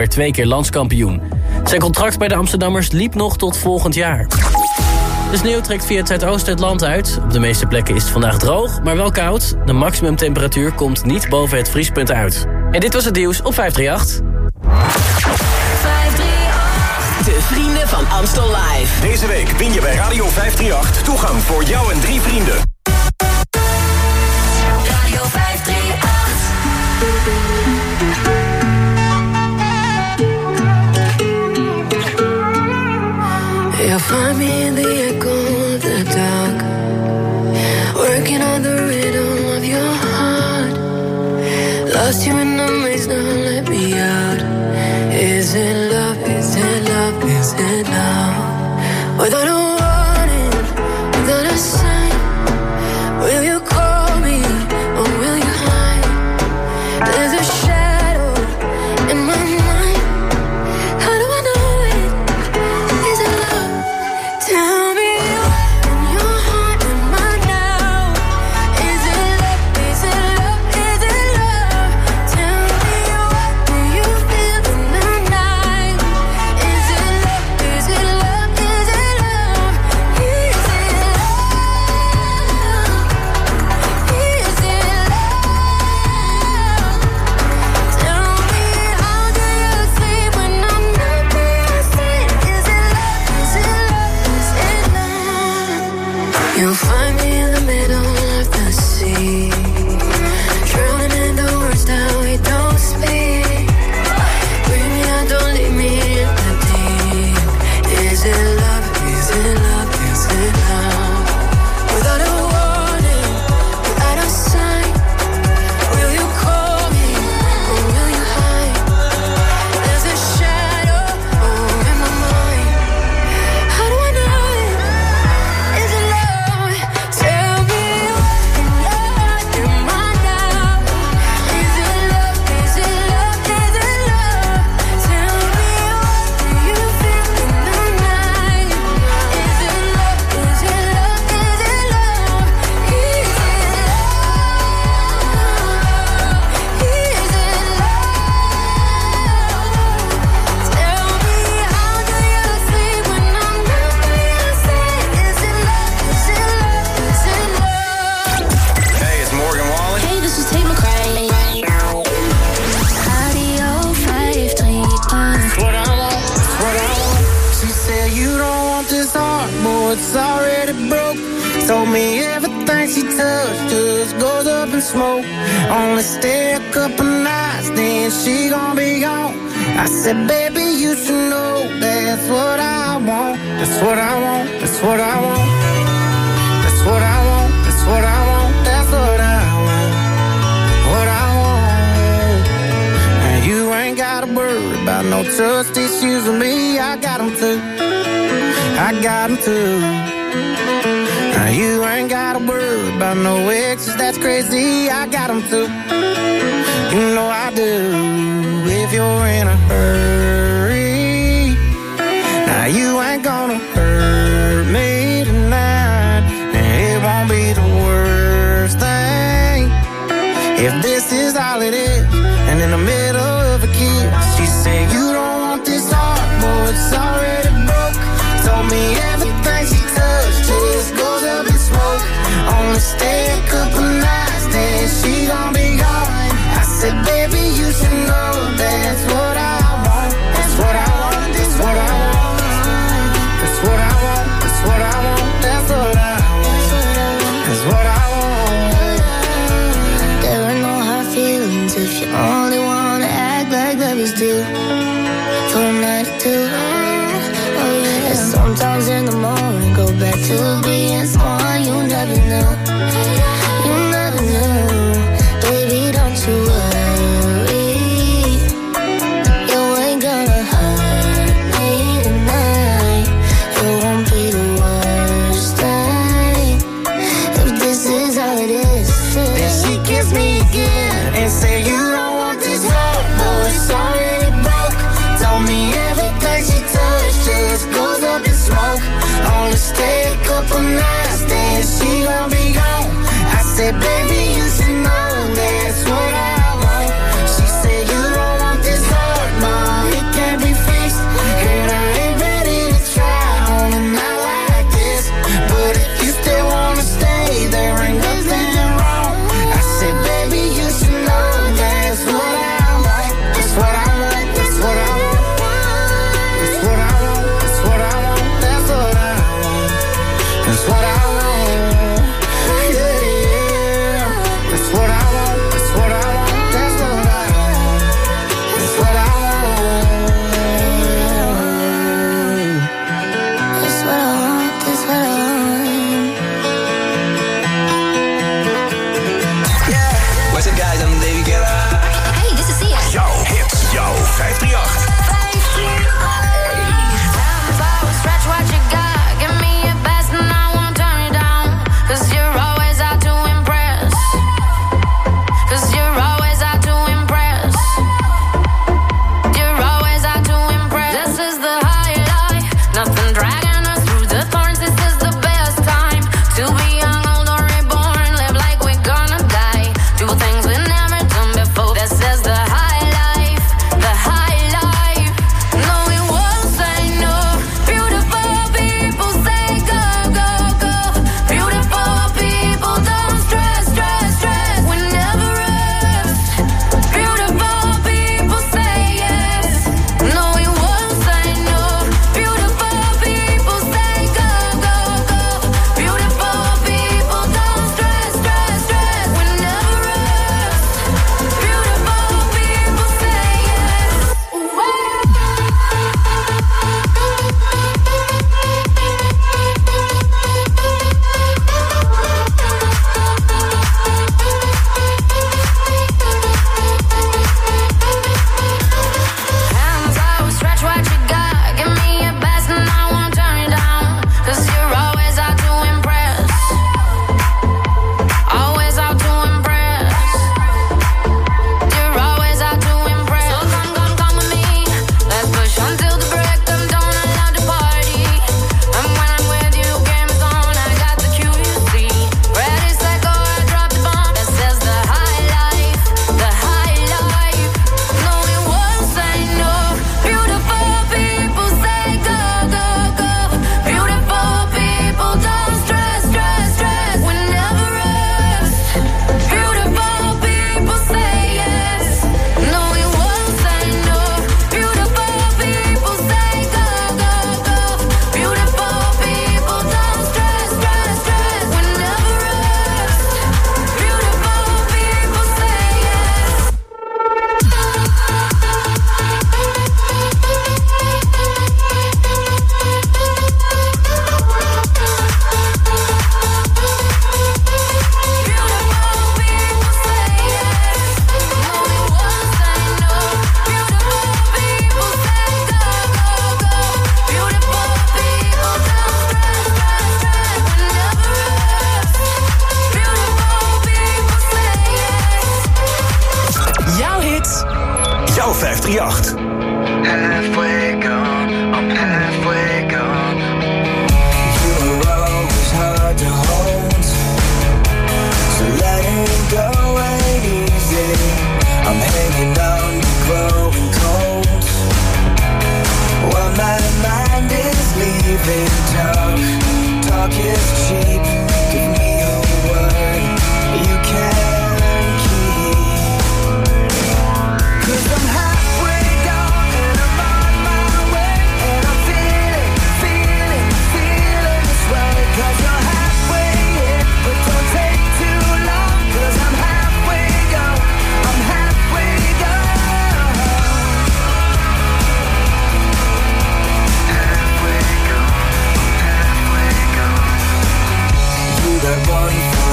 werd twee keer landskampioen. Zijn contract bij de Amsterdammers liep nog tot volgend jaar. De sneeuw trekt via het zuidoosten het land uit. Op de meeste plekken is het vandaag droog, maar wel koud. De maximumtemperatuur komt niet boven het vriespunt uit. En dit was het nieuws op 538. De vrienden van Amstel Live. Deze week win je bij Radio 538 toegang voor jou en drie vrienden. Radio 538. Lost you in the maze, now let me out. Is it love? Is it love? Is it love? Without a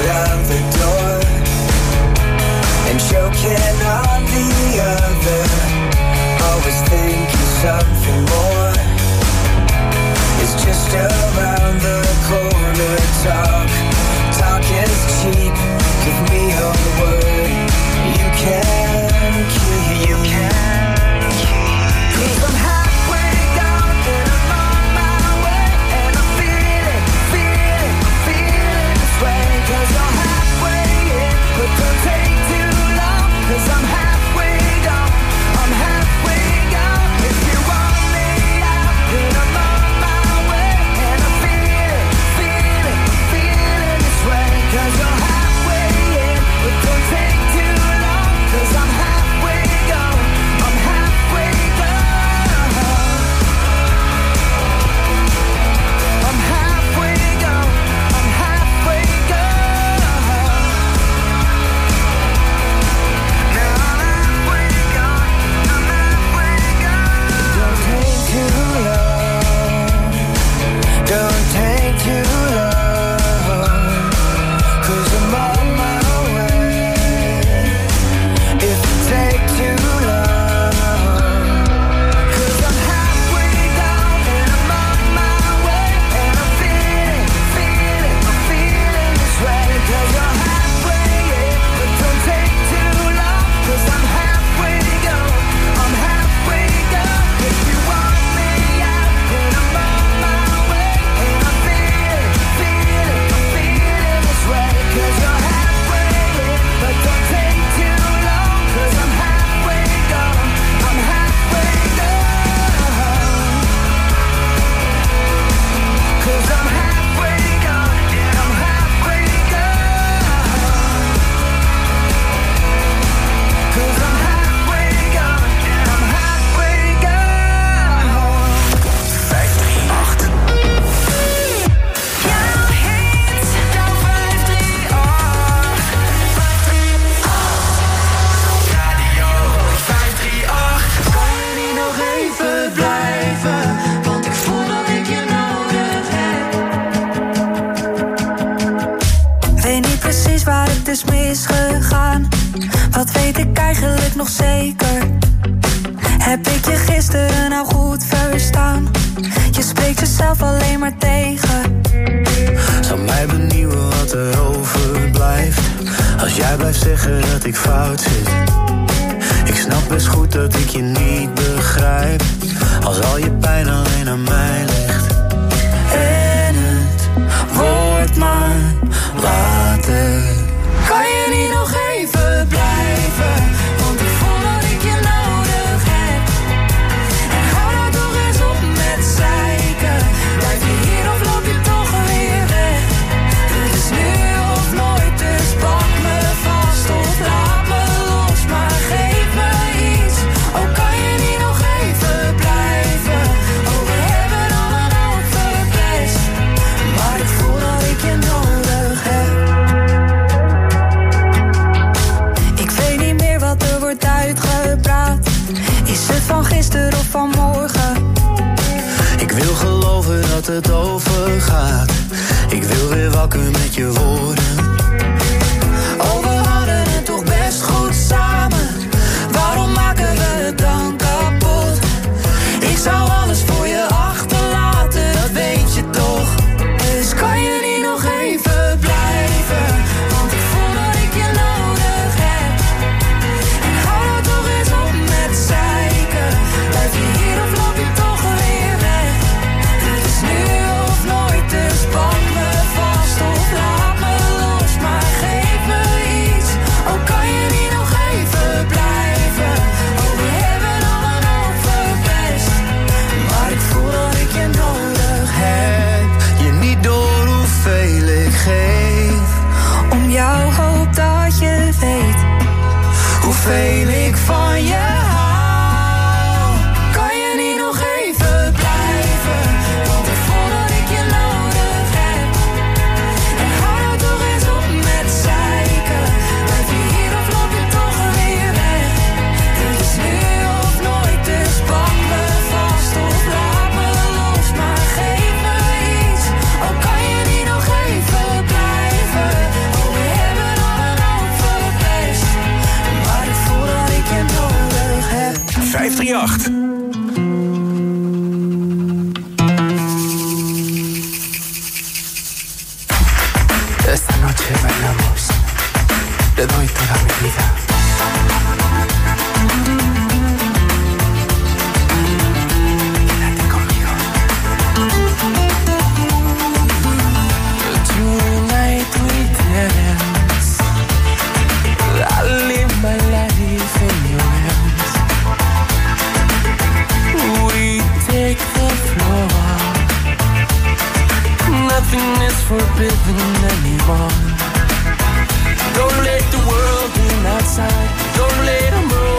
out the door and choking on the other. Always thinking something more is just around the corner. Talk, talk is cheap. Give me a word you can. Nothing is forbidden anymore. Don't let the world in outside. Don't let them roll.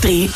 3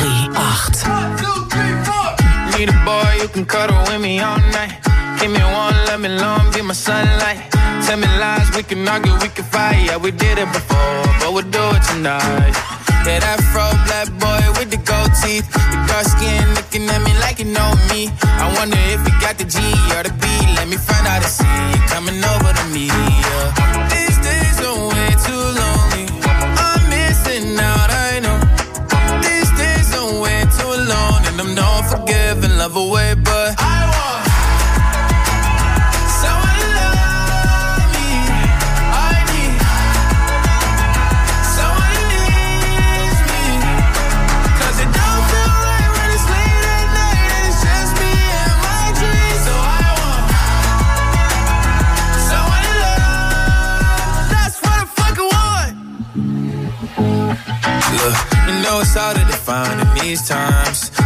538. Need a boy you can cuddle with me all night. Give me one, let me long, be my sunlight. Tell me lies, we can argue, we can fight. Yeah, we did it before, but we'll do it tonight. Yeah, that fro black boy with the gold teeth. The dark skin looking at me like you know me. I wonder if you got the G or the B. Let me find out and see you coming over to me. Yeah. Love away, but I want someone to love me. I need someone who needs me. 'Cause it don't feel right when it's late at night and it's just me and my dreams. So I want someone to love. That's what I fucking want. Look, you know it's hard to define in these times,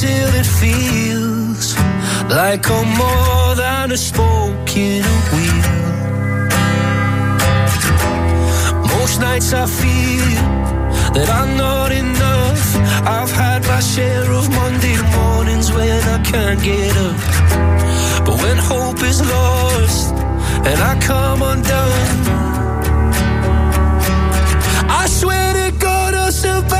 till it feels like I'm more than a spoken wheel. Most nights I feel that I'm not enough. I've had my share of Monday mornings when I can't get up. But when hope is lost and I come undone, I swear to God I'll survive.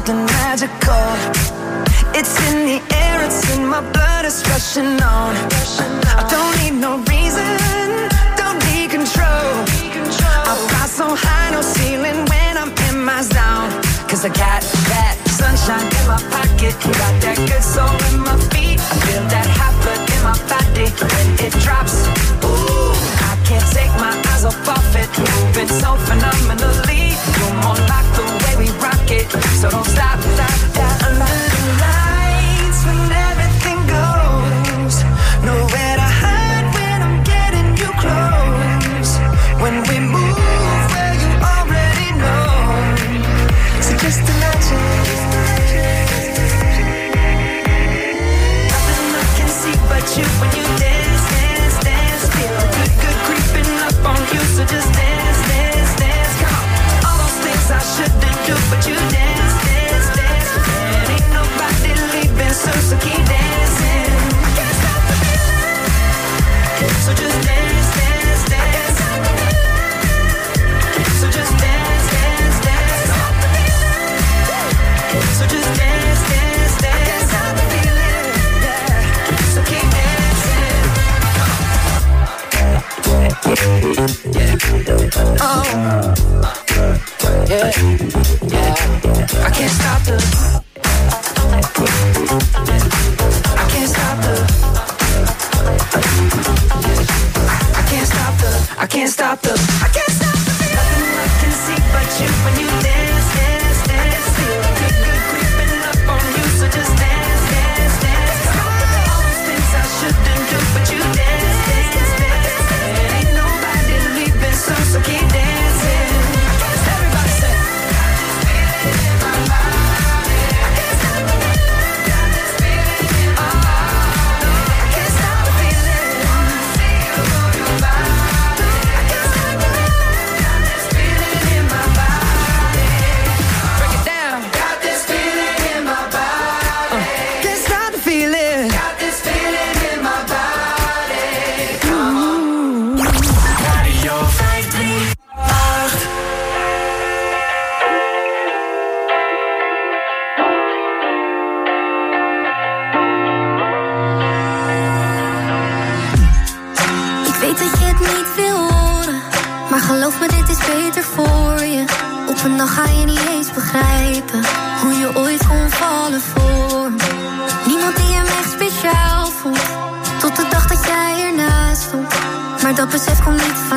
something magical. It's in the air, it's in my blood, it's rushing on. I don't need no reason, don't need control. I fly so high, no ceiling when I'm in my zone. Cause I got that sunshine in my pocket, got that good soul in my feet. I feel that hot blood in my body when it drops. Ooh, I can't take my eyes off of it, moving so phenomenal only